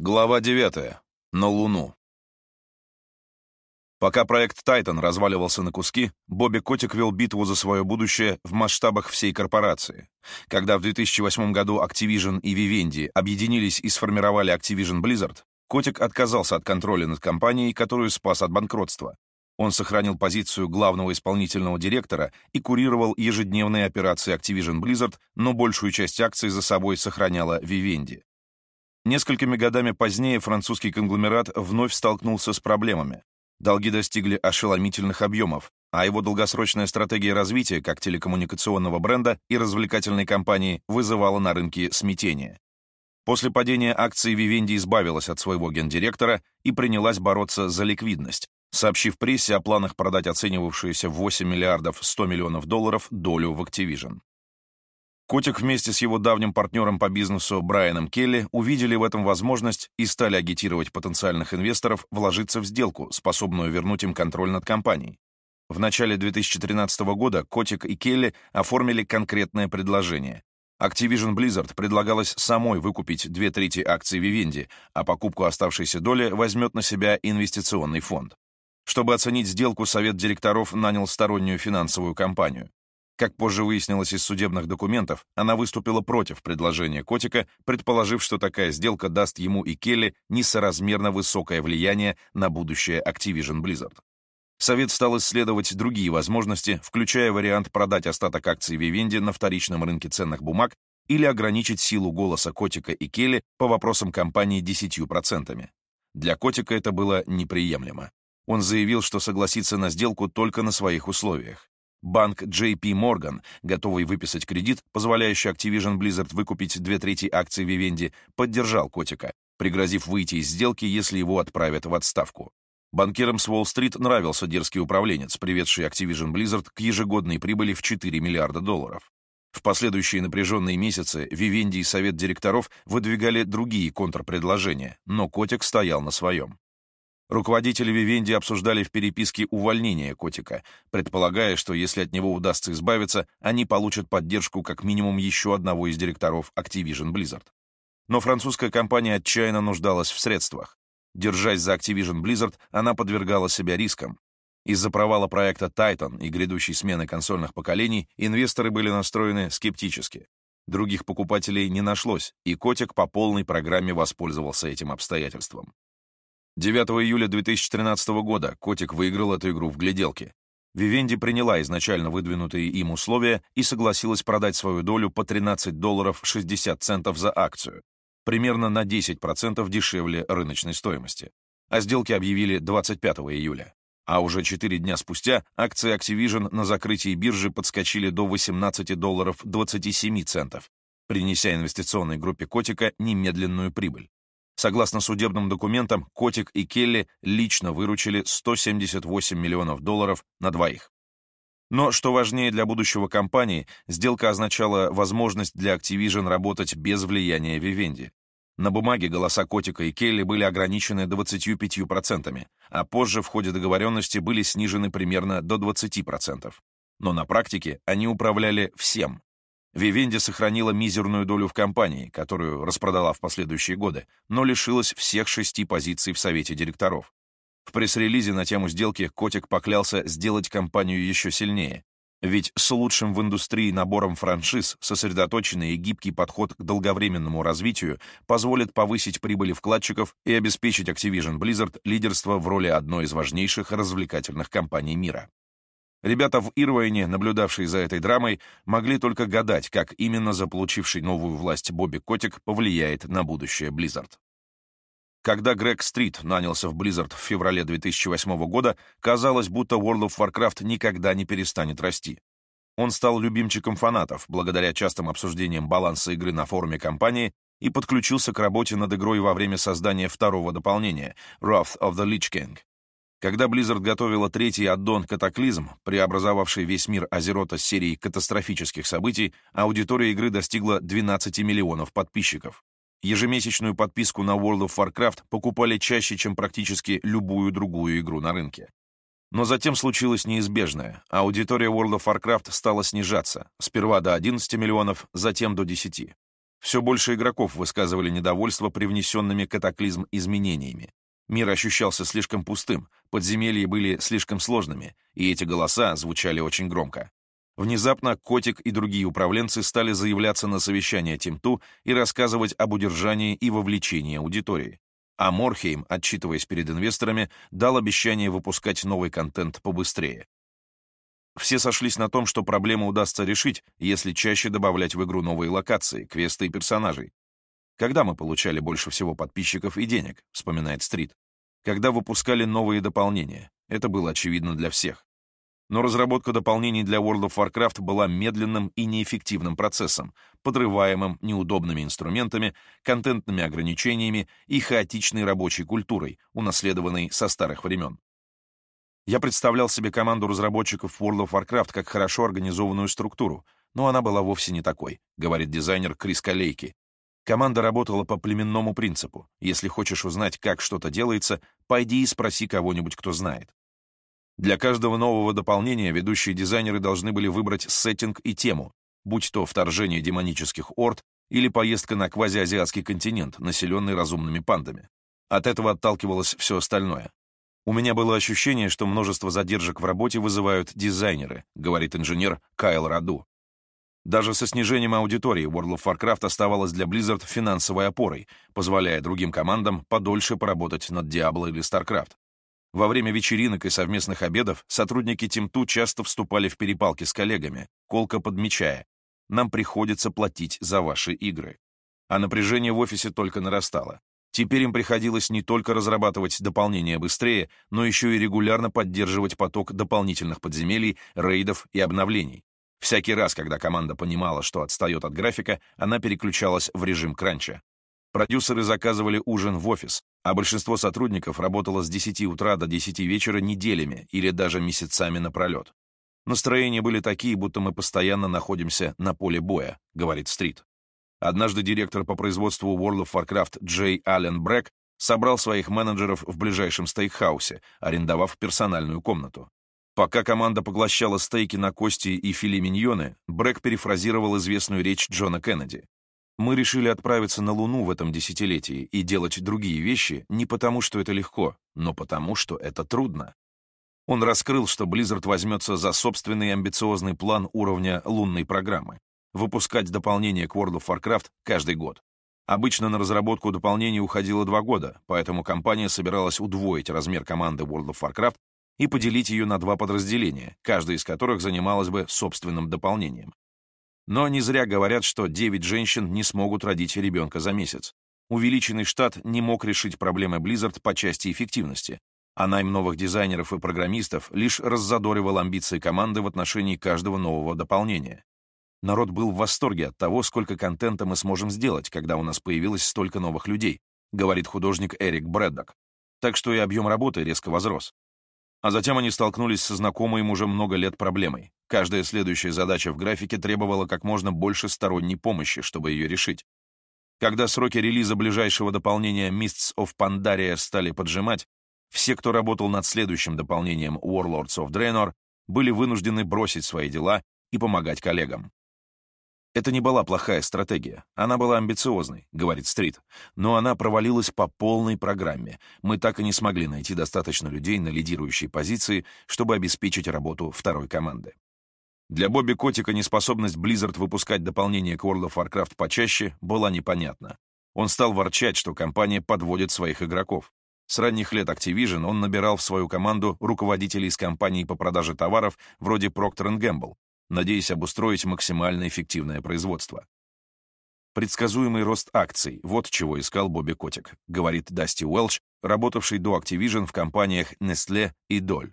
Глава 9. На Луну. Пока проект «Тайтан» разваливался на куски, Бобби Котик вел битву за свое будущее в масштабах всей корпорации. Когда в 2008 году Activision и Vivendi объединились и сформировали Activision Blizzard, Котик отказался от контроля над компанией, которую спас от банкротства. Он сохранил позицию главного исполнительного директора и курировал ежедневные операции Activision Blizzard, но большую часть акций за собой сохраняла Vivendi. Несколькими годами позднее французский конгломерат вновь столкнулся с проблемами. Долги достигли ошеломительных объемов, а его долгосрочная стратегия развития как телекоммуникационного бренда и развлекательной компании вызывала на рынке смятение. После падения акций Vivendi избавилась от своего гендиректора и принялась бороться за ликвидность, сообщив прессе о планах продать оценивавшуюся в 8 миллиардов 100 миллионов долларов долю в Activision. Котик вместе с его давним партнером по бизнесу Брайаном Келли увидели в этом возможность и стали агитировать потенциальных инвесторов вложиться в сделку, способную вернуть им контроль над компанией. В начале 2013 года Котик и Келли оформили конкретное предложение. Activision Blizzard предлагалось самой выкупить две трети акций Vivendi, а покупку оставшейся доли возьмет на себя инвестиционный фонд. Чтобы оценить сделку, совет директоров нанял стороннюю финансовую компанию. Как позже выяснилось из судебных документов, она выступила против предложения Котика, предположив, что такая сделка даст ему и Келли несоразмерно высокое влияние на будущее Activision Blizzard. Совет стал исследовать другие возможности, включая вариант продать остаток акций Vivendi на вторичном рынке ценных бумаг или ограничить силу голоса Котика и Келли по вопросам компании 10%. Для Котика это было неприемлемо. Он заявил, что согласится на сделку только на своих условиях. Банк JP Morgan, готовый выписать кредит, позволяющий Activision Blizzard выкупить две трети акций Vivendi, поддержал Котика, пригрозив выйти из сделки, если его отправят в отставку. Банкирам с Уолл-стрит нравился дерзкий управленец, приведший Activision Blizzard к ежегодной прибыли в 4 миллиарда долларов. В последующие напряженные месяцы Vivendi и Совет директоров выдвигали другие контрпредложения, но Котик стоял на своем. Руководители Вивенди обсуждали в переписке увольнение котика, предполагая, что если от него удастся избавиться, они получат поддержку как минимум еще одного из директоров Activision Blizzard. Но французская компания отчаянно нуждалась в средствах. Держась за Activision Blizzard, она подвергала себя рискам. Из-за провала проекта Titan и грядущей смены консольных поколений инвесторы были настроены скептически. Других покупателей не нашлось, и Котик по полной программе воспользовался этим обстоятельством. 9 июля 2013 года Котик выиграл эту игру в гляделке. Вивенди приняла изначально выдвинутые им условия и согласилась продать свою долю по 13 долларов 60 центов за акцию, примерно на 10% дешевле рыночной стоимости. О сделке объявили 25 июля. А уже 4 дня спустя акции Activision на закрытии биржи подскочили до 18 долларов 27 центов, принеся инвестиционной группе Котика немедленную прибыль. Согласно судебным документам, Котик и Келли лично выручили 178 миллионов долларов на двоих. Но, что важнее для будущего компании, сделка означала возможность для Activision работать без влияния Vivendi. На бумаге голоса Котика и Келли были ограничены 25%, а позже в ходе договоренности были снижены примерно до 20%. Но на практике они управляли всем, Вивенди сохранила мизерную долю в компании, которую распродала в последующие годы, но лишилась всех шести позиций в совете директоров. В пресс-релизе на тему сделки Котик поклялся сделать компанию еще сильнее, ведь с лучшим в индустрии набором франшиз сосредоточенный и гибкий подход к долговременному развитию позволит повысить прибыли вкладчиков и обеспечить Activision Blizzard лидерство в роли одной из важнейших развлекательных компаний мира. Ребята в Ирвайне, наблюдавшие за этой драмой, могли только гадать, как именно заполучивший новую власть Бобби Котик повлияет на будущее Blizzard. Когда Грег Стрит нанялся в Blizzard в феврале 2008 года, казалось, будто World of Warcraft никогда не перестанет расти. Он стал любимчиком фанатов, благодаря частым обсуждениям баланса игры на форуме компании и подключился к работе над игрой во время создания второго дополнения Wrath of the Lich King. Когда Blizzard готовила третий аддон «Катаклизм», преобразовавший весь мир Азерота с серией катастрофических событий, аудитория игры достигла 12 миллионов подписчиков. Ежемесячную подписку на World of Warcraft покупали чаще, чем практически любую другую игру на рынке. Но затем случилось неизбежное. Аудитория World of Warcraft стала снижаться, сперва до 11 миллионов, затем до 10. Все больше игроков высказывали недовольство привнесенными катаклизм изменениями. Мир ощущался слишком пустым, подземелья были слишком сложными, и эти голоса звучали очень громко. Внезапно Котик и другие управленцы стали заявляться на совещание Тимту и рассказывать об удержании и вовлечении аудитории. А Морхейм, отчитываясь перед инвесторами, дал обещание выпускать новый контент побыстрее. Все сошлись на том, что проблему удастся решить, если чаще добавлять в игру новые локации, квесты и персонажей. Когда мы получали больше всего подписчиков и денег, вспоминает Стрит. Когда выпускали новые дополнения. Это было очевидно для всех. Но разработка дополнений для World of Warcraft была медленным и неэффективным процессом, подрываемым неудобными инструментами, контентными ограничениями и хаотичной рабочей культурой, унаследованной со старых времен. Я представлял себе команду разработчиков World of Warcraft как хорошо организованную структуру, но она была вовсе не такой, говорит дизайнер Крис Калейки. Команда работала по племенному принципу. Если хочешь узнать, как что-то делается, пойди и спроси кого-нибудь, кто знает. Для каждого нового дополнения ведущие дизайнеры должны были выбрать сеттинг и тему, будь то вторжение демонических орд или поездка на квазиазиатский континент, населенный разумными пандами. От этого отталкивалось все остальное. У меня было ощущение, что множество задержек в работе вызывают дизайнеры, говорит инженер Кайл Раду. Даже со снижением аудитории World of Warcraft оставалась для Blizzard финансовой опорой, позволяя другим командам подольше поработать над Diablo или StarCraft. Во время вечеринок и совместных обедов сотрудники Team2 часто вступали в перепалки с коллегами, колко подмечая, «Нам приходится платить за ваши игры». А напряжение в офисе только нарастало. Теперь им приходилось не только разрабатывать дополнения быстрее, но еще и регулярно поддерживать поток дополнительных подземелий, рейдов и обновлений. Всякий раз, когда команда понимала, что отстает от графика, она переключалась в режим кранча. Продюсеры заказывали ужин в офис, а большинство сотрудников работало с 10 утра до 10 вечера неделями или даже месяцами напролет. Настроения были такие, будто мы постоянно находимся на поле боя, говорит Стрит. Однажды директор по производству World of Warcraft Джей Аллен Брэк собрал своих менеджеров в ближайшем стейкхаусе, арендовав персональную комнату. Пока команда поглощала стейки на кости и филе миньоны, Брэк перефразировал известную речь Джона Кеннеди. «Мы решили отправиться на Луну в этом десятилетии и делать другие вещи не потому, что это легко, но потому, что это трудно». Он раскрыл, что Blizzard возьмется за собственный амбициозный план уровня лунной программы выпускать дополнение к World of Warcraft каждый год. Обычно на разработку дополнений уходило два года, поэтому компания собиралась удвоить размер команды World of Warcraft и поделить ее на два подразделения, каждое из которых занималось бы собственным дополнением. Но не зря говорят, что 9 женщин не смогут родить ребенка за месяц. Увеличенный штат не мог решить проблемы Blizzard по части эффективности, а найм новых дизайнеров и программистов лишь раззадоривал амбиции команды в отношении каждого нового дополнения. Народ был в восторге от того, сколько контента мы сможем сделать, когда у нас появилось столько новых людей, говорит художник Эрик Брэддок. Так что и объем работы резко возрос. А затем они столкнулись со знакомой им уже много лет проблемой. Каждая следующая задача в графике требовала как можно больше сторонней помощи, чтобы ее решить. Когда сроки релиза ближайшего дополнения Mists of Pandaria стали поджимать, все, кто работал над следующим дополнением Warlords of Draenor, были вынуждены бросить свои дела и помогать коллегам. Это не была плохая стратегия. Она была амбициозной, говорит Стрит. Но она провалилась по полной программе. Мы так и не смогли найти достаточно людей на лидирующей позиции, чтобы обеспечить работу второй команды. Для Бобби Котика неспособность Blizzard выпускать дополнение к World of Warcraft почаще была непонятна. Он стал ворчать, что компания подводит своих игроков. С ранних лет Activision он набирал в свою команду руководителей из компаний по продаже товаров вроде Procter Gamble, надеясь обустроить максимально эффективное производство. Предсказуемый рост акций — вот чего искал Бобби Котик, говорит Дасти Уэлч, работавший до Activision в компаниях Nestle и Dole.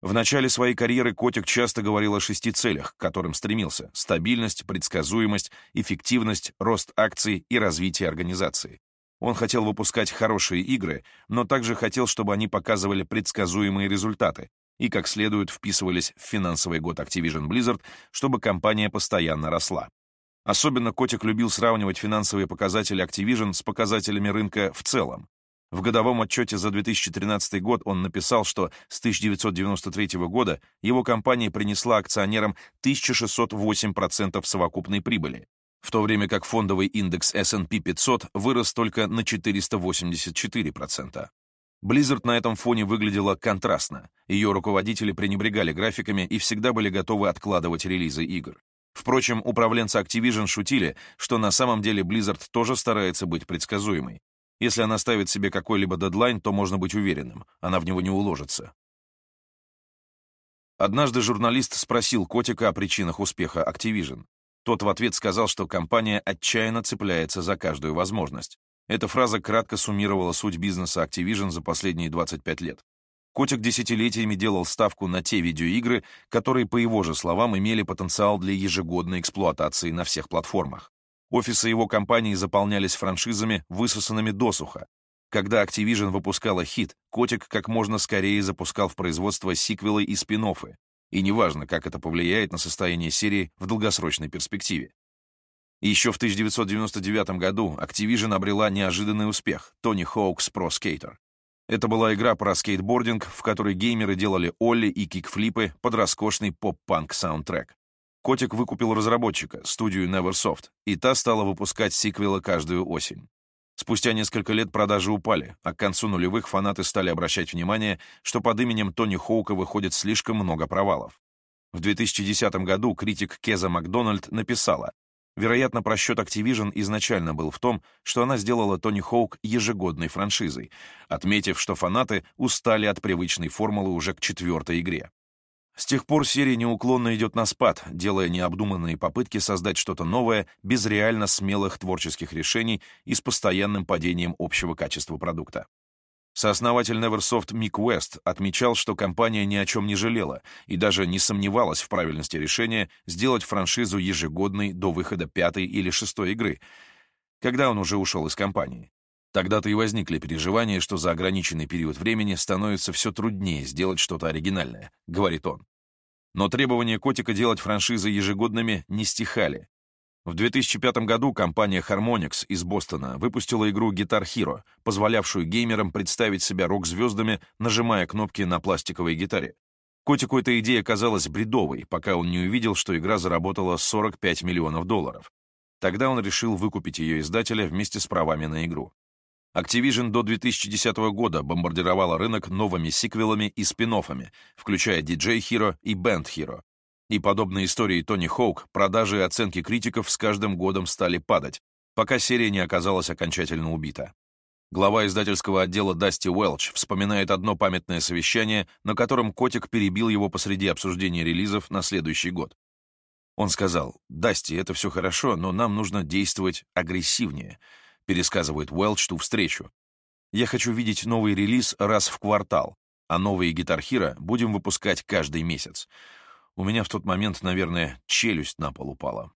В начале своей карьеры Котик часто говорил о шести целях, к которым стремился — стабильность, предсказуемость, эффективность, рост акций и развитие организации. Он хотел выпускать хорошие игры, но также хотел, чтобы они показывали предсказуемые результаты, и как следует вписывались в финансовый год Activision Blizzard, чтобы компания постоянно росла. Особенно Котик любил сравнивать финансовые показатели Activision с показателями рынка в целом. В годовом отчете за 2013 год он написал, что с 1993 года его компания принесла акционерам 1608% совокупной прибыли, в то время как фондовый индекс S&P 500 вырос только на 484%. Blizzard на этом фоне выглядела контрастно. Ее руководители пренебрегали графиками и всегда были готовы откладывать релизы игр. Впрочем, управленцы Activision шутили, что на самом деле Blizzard тоже старается быть предсказуемой. Если она ставит себе какой-либо дедлайн, то можно быть уверенным, она в него не уложится. Однажды журналист спросил Котика о причинах успеха Activision. Тот в ответ сказал, что компания отчаянно цепляется за каждую возможность. Эта фраза кратко суммировала суть бизнеса Activision за последние 25 лет. Котик десятилетиями делал ставку на те видеоигры, которые, по его же словам, имели потенциал для ежегодной эксплуатации на всех платформах. Офисы его компании заполнялись франшизами, высосанными досуха. Когда Activision выпускала хит, Котик как можно скорее запускал в производство сиквелы и спин -оффы. И неважно, как это повлияет на состояние серии в долгосрочной перспективе. Еще в 1999 году Activision обрела неожиданный успех — Tony Hawk's Pro Skater. Это была игра про скейтбординг, в которой геймеры делали олли и кикфлипы под роскошный поп-панк саундтрек. Котик выкупил разработчика, студию Neversoft, и та стала выпускать сиквелы каждую осень. Спустя несколько лет продажи упали, а к концу нулевых фанаты стали обращать внимание, что под именем Тони Хоука выходит слишком много провалов. В 2010 году критик Кеза Макдональд написала, Вероятно, просчет Activision изначально был в том, что она сделала Тони Хоук ежегодной франшизой, отметив, что фанаты устали от привычной формулы уже к четвертой игре. С тех пор серия неуклонно идет на спад, делая необдуманные попытки создать что-то новое без реально смелых творческих решений и с постоянным падением общего качества продукта. Сооснователь Neversoft Мик Уэст отмечал, что компания ни о чем не жалела и даже не сомневалась в правильности решения сделать франшизу ежегодной до выхода пятой или шестой игры, когда он уже ушел из компании. Тогда-то и возникли переживания, что за ограниченный период времени становится все труднее сделать что-то оригинальное, говорит он. Но требования Котика делать франшизы ежегодными не стихали. В 2005 году компания Harmonix из Бостона выпустила игру Guitar Hero, позволявшую геймерам представить себя рок-звездами, нажимая кнопки на пластиковой гитаре. Котику эта идея казалась бредовой, пока он не увидел, что игра заработала 45 миллионов долларов. Тогда он решил выкупить ее издателя вместе с правами на игру. Activision до 2010 года бомбардировала рынок новыми сиквелами и спин включая DJ Hero и Band Hero, и подобно истории Тони Хоук, продажи и оценки критиков с каждым годом стали падать, пока серия не оказалась окончательно убита. Глава издательского отдела Дасти Уэлч вспоминает одно памятное совещание, на котором Котик перебил его посреди обсуждения релизов на следующий год. Он сказал, «Дасти, это все хорошо, но нам нужно действовать агрессивнее», пересказывает Уэлч ту встречу. «Я хочу видеть новый релиз раз в квартал, а новые Hero будем выпускать каждый месяц. У меня в тот момент, наверное, челюсть на пол упала.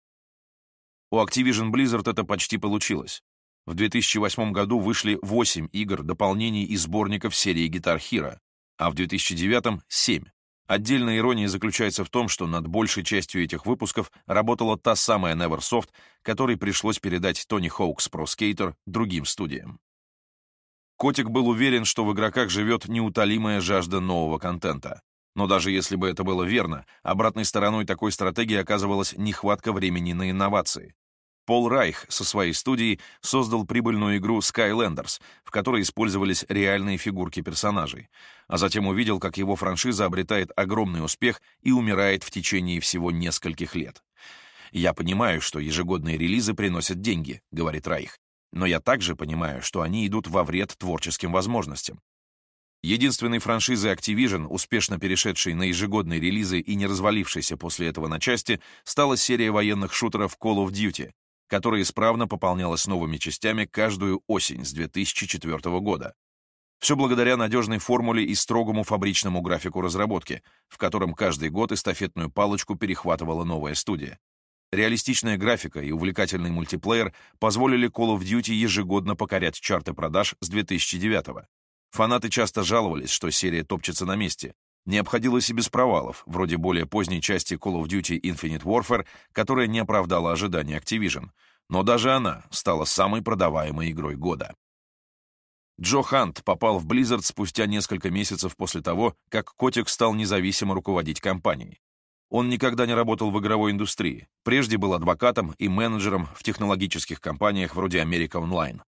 У Activision Blizzard это почти получилось. В 2008 году вышли 8 игр, дополнений и сборников серии Guitar Hero, а в 2009 — 7. Отдельная ирония заключается в том, что над большей частью этих выпусков работала та самая Neversoft, которой пришлось передать Tony Hawk's Pro Skater другим студиям. Котик был уверен, что в игроках живет неутолимая жажда нового контента. Но даже если бы это было верно, обратной стороной такой стратегии оказывалась нехватка времени на инновации. Пол Райх со своей студией создал прибыльную игру Skylanders, в которой использовались реальные фигурки персонажей, а затем увидел, как его франшиза обретает огромный успех и умирает в течение всего нескольких лет. «Я понимаю, что ежегодные релизы приносят деньги», — говорит Райх, «но я также понимаю, что они идут во вред творческим возможностям. Единственной франшизой Activision, успешно перешедшей на ежегодные релизы и не развалившейся после этого на части, стала серия военных шутеров Call of Duty, которая исправно пополнялась новыми частями каждую осень с 2004 года. Все благодаря надежной формуле и строгому фабричному графику разработки, в котором каждый год эстафетную палочку перехватывала новая студия. Реалистичная графика и увлекательный мультиплеер позволили Call of Duty ежегодно покорять чарты продаж с 2009 года. Фанаты часто жаловались, что серия топчется на месте. Не обходилось и без провалов, вроде более поздней части Call of Duty Infinite Warfare, которая не оправдала ожидания Activision. Но даже она стала самой продаваемой игрой года. Джо Хант попал в Blizzard спустя несколько месяцев после того, как Котик стал независимо руководить компанией. Он никогда не работал в игровой индустрии. Прежде был адвокатом и менеджером в технологических компаниях вроде America Online.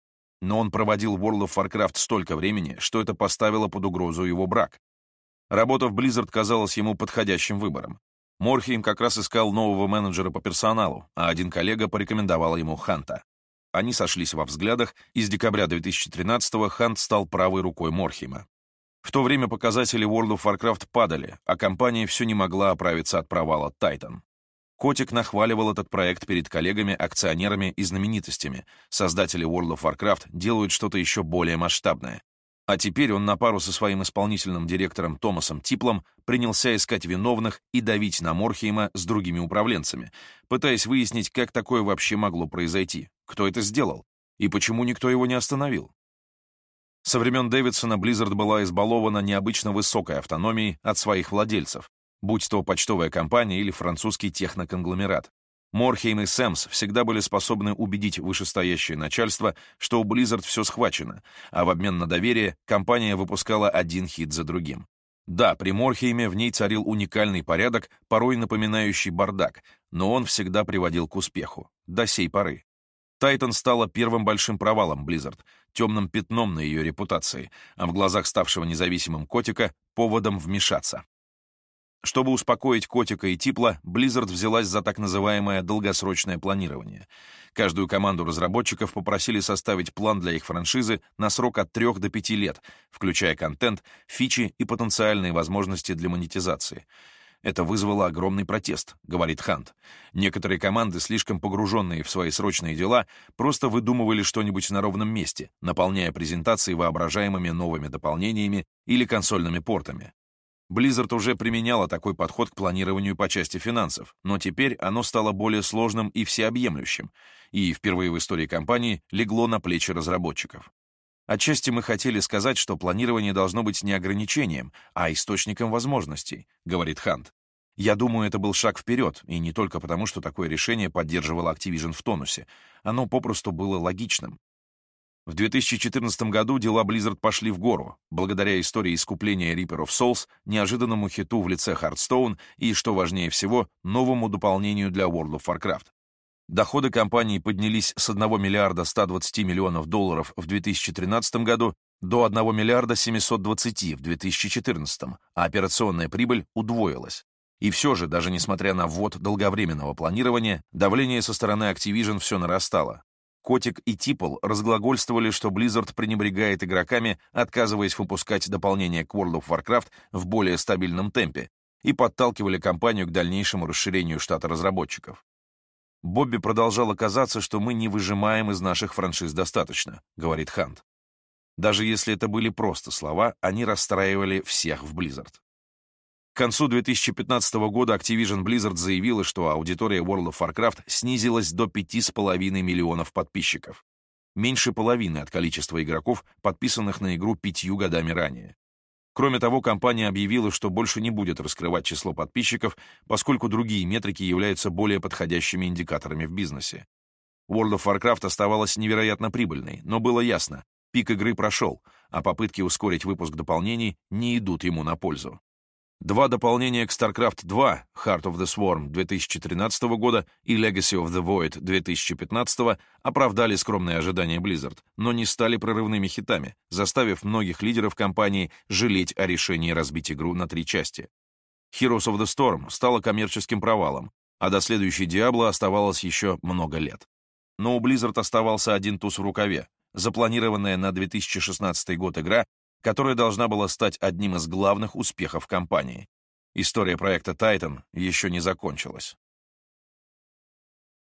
Но он проводил World of Warcraft столько времени, что это поставило под угрозу его брак. Работа в Blizzard казалась ему подходящим выбором. Морхейм как раз искал нового менеджера по персоналу, а один коллега порекомендовал ему Ханта. Они сошлись во взглядах, и с декабря 2013-го Хант стал правой рукой Морхейма. В то время показатели World of Warcraft падали, а компания все не могла оправиться от провала Titan. Котик нахваливал этот проект перед коллегами, акционерами и знаменитостями. Создатели World of Warcraft делают что-то еще более масштабное. А теперь он на пару со своим исполнительным директором Томасом Типлом принялся искать виновных и давить на Морхейма с другими управленцами, пытаясь выяснить, как такое вообще могло произойти, кто это сделал и почему никто его не остановил. Со времен Дэвидсона Blizzard была избалована необычно высокой автономией от своих владельцев, будь то почтовая компания или французский техноконгломерат. Морхейм и Сэмс всегда были способны убедить вышестоящее начальство, что у Blizzard все схвачено, а в обмен на доверие компания выпускала один хит за другим. Да, при Морхейме в ней царил уникальный порядок, порой напоминающий бардак, но он всегда приводил к успеху. До сей поры. Тайтан стала первым большим провалом Blizzard, темным пятном на ее репутации, а в глазах ставшего независимым котика — поводом вмешаться. Чтобы успокоить котика и Типла, Blizzard взялась за так называемое долгосрочное планирование. Каждую команду разработчиков попросили составить план для их франшизы на срок от 3 до 5 лет, включая контент, фичи и потенциальные возможности для монетизации — это вызвало огромный протест, говорит Хант. Некоторые команды, слишком погруженные в свои срочные дела, просто выдумывали что-нибудь на ровном месте, наполняя презентации воображаемыми новыми дополнениями или консольными портами. Blizzard уже применяла такой подход к планированию по части финансов, но теперь оно стало более сложным и всеобъемлющим, и впервые в истории компании легло на плечи разработчиков. Отчасти мы хотели сказать, что планирование должно быть не ограничением, а источником возможностей, говорит Хант. Я думаю, это был шаг вперед, и не только потому, что такое решение поддерживало Activision в тонусе. Оно попросту было логичным. В 2014 году дела Blizzard пошли в гору, благодаря истории искупления Reaper of Souls, неожиданному хиту в лице Hearthstone и, что важнее всего, новому дополнению для World of Warcraft. Доходы компании поднялись с 1 миллиарда 120 миллионов долларов в 2013 году до 1 миллиарда 720 в 2014, а операционная прибыль удвоилась. И все же, даже несмотря на ввод долговременного планирования, давление со стороны Activision все нарастало. Котик и Типл разглагольствовали, что Blizzard пренебрегает игроками, отказываясь выпускать дополнение к World of Warcraft в более стабильном темпе, и подталкивали компанию к дальнейшему расширению штата разработчиков. Бобби продолжало казаться, что мы не выжимаем из наших франшиз достаточно, говорит Хант. Даже если это были просто слова, они расстраивали всех в Blizzard. К концу 2015 года Activision Blizzard заявила, что аудитория World of Warcraft снизилась до 5,5 миллионов подписчиков. Меньше половины от количества игроков, подписанных на игру пятью годами ранее. Кроме того, компания объявила, что больше не будет раскрывать число подписчиков, поскольку другие метрики являются более подходящими индикаторами в бизнесе. World of Warcraft оставалась невероятно прибыльной, но было ясно, пик игры прошел, а попытки ускорить выпуск дополнений не идут ему на пользу. Два дополнения к StarCraft 2 Heart of the Swarm 2013 года и Legacy of the Void 2015 оправдали скромные ожидания Blizzard, но не стали прорывными хитами, заставив многих лидеров компании жалеть о решении разбить игру на три части. Heroes of the Storm стала коммерческим провалом, а до следующей Diablo оставалось еще много лет. Но у Blizzard оставался один туз в рукаве. Запланированная на 2016 год игра которая должна была стать одним из главных успехов компании. История проекта Titan еще не закончилась.